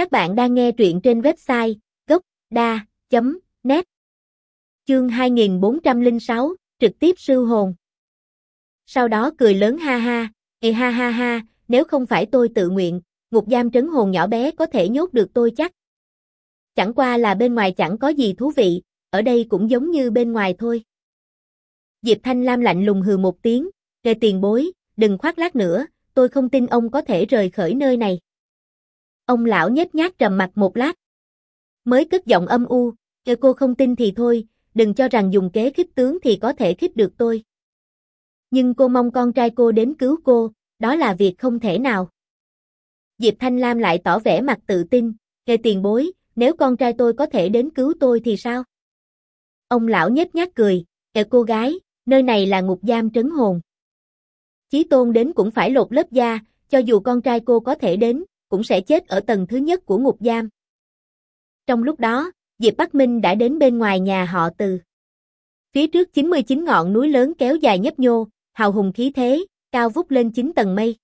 Các bạn đang nghe truyện trên website gocda.net Chương 2406, trực tiếp sư hồn. Sau đó cười lớn ha ha, ê ha ha ha, nếu không phải tôi tự nguyện, ngục giam trấn hồn nhỏ bé có thể nhốt được tôi chắc. Chẳng qua là bên ngoài chẳng có gì thú vị, ở đây cũng giống như bên ngoài thôi. Diệp Thanh Lam lạnh lùng hừ một tiếng, kề tiền bối, đừng khoác lác nữa, tôi không tin ông có thể rời khỏi nơi này. Ông lão nhếch nhác trầm mặt một lát. Mới cất giọng âm u, kêu cô không tin thì thôi, đừng cho rằng dùng kế khích tướng thì có thể khích được tôi. Nhưng cô mong con trai cô đến cứu cô, đó là việc không thể nào. Diệp Thanh Lam lại tỏ vẻ mặt tự tin, kề tiền bối, nếu con trai tôi có thể đến cứu tôi thì sao? Ông lão nhếch nhác cười, kệ cô gái, nơi này là ngục giam trấn hồn. Chí tôn đến cũng phải lột lớp da, cho dù con trai cô có thể đến, cũng sẽ chết ở tầng thứ nhất của ngục giam. Trong lúc đó, Diệp Bắc Minh đã đến bên ngoài nhà họ từ. Phía trước 99 ngọn núi lớn kéo dài nhấp nhô, hào hùng khí thế, cao vút lên 9 tầng mây.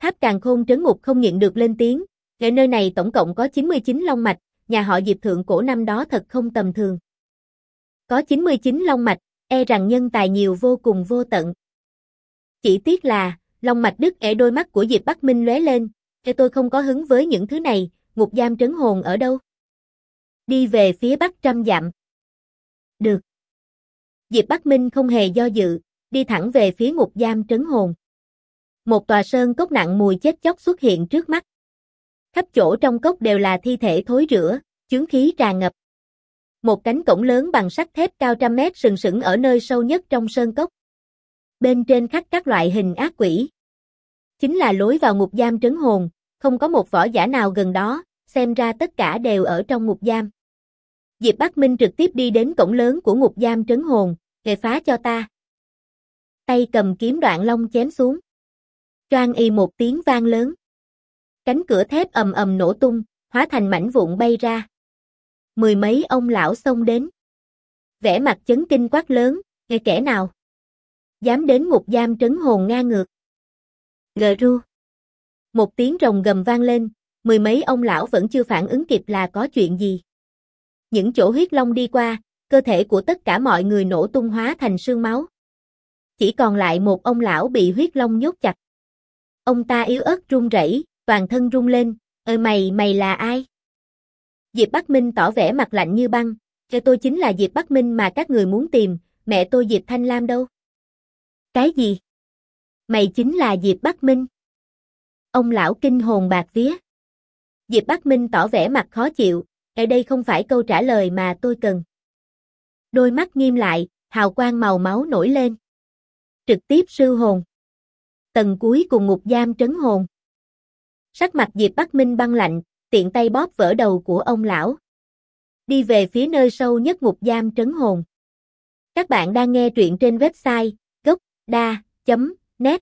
Tháp càng khôn trấn ngục không nhịn được lên tiếng, ở nơi này tổng cộng có 99 long mạch, nhà họ Diệp thượng cổ năm đó thật không tầm thường. Có 99 long mạch, e rằng nhân tài nhiều vô cùng vô tận. Chỉ tiếc là, long mạch đứt ẻ đôi mắt của Diệp Bắc Minh lóe lên, cho tôi không có hứng với những thứ này, ngục giam trấn hồn ở đâu? Đi về phía bắc trăm dặm. Được. Diệp Bắc Minh không hề do dự, đi thẳng về phía ngục giam trấn hồn. Một tòa sơn cốc nặng mùi chết chóc xuất hiện trước mắt. Khắp chỗ trong cốc đều là thi thể thối rữa, chướng khí tràn ngập. Một cánh cổng lớn bằng sắt thép cao trăm mét sừng sững ở nơi sâu nhất trong sơn cốc. Bên trên khắc các loại hình ác quỷ. Chính là lối vào ngục giam trấn hồn, không có một võ giả nào gần đó, xem ra tất cả đều ở trong ngục giam. Diệp Bắc Minh trực tiếp đi đến cổng lớn của ngục giam trấn hồn, "Kệ phá cho ta. Tay cầm kiếm đoạn long chém xuống. Choang y một tiếng vang lớn. Cánh cửa thép ầm ầm nổ tung, hóa thành mảnh vụn bay ra. Mười mấy ông lão xông đến. Vẻ mặt chấn kinh quát lớn, nghe kẻ nào? Dám đến ngục giam trấn hồn nga ngược. Gờ ru. Một tiếng rồng gầm vang lên, mười mấy ông lão vẫn chưa phản ứng kịp là có chuyện gì. Những chỗ huyết long đi qua, cơ thể của tất cả mọi người nổ tung hóa thành sương máu. Chỉ còn lại một ông lão bị huyết long nhốt chặt. Ông ta yếu ớt run rẩy, toàn thân run lên, ơi mày, mày là ai? Diệp Bắc Minh tỏ vẻ mặt lạnh như băng, cho tôi chính là Diệp Bắc Minh mà các người muốn tìm, mẹ tôi Diệp Thanh Lam đâu? Cái gì? Mày chính là Diệp Bắc Minh. Ông lão kinh hồn bạc vía. Diệp Bắc Minh tỏ vẻ mặt khó chịu, ở đây không phải câu trả lời mà tôi cần. Đôi mắt nghiêm lại, hào quang màu máu nổi lên. Trực tiếp sư hồn. Tầng cuối cùng ngục giam trấn hồn. Sắc mặt Diệp Bắc Minh băng lạnh, tiện tay bóp vỡ đầu của ông lão. Đi về phía nơi sâu nhất ngục giam trấn hồn. Các bạn đang nghe truyện trên website gocda.net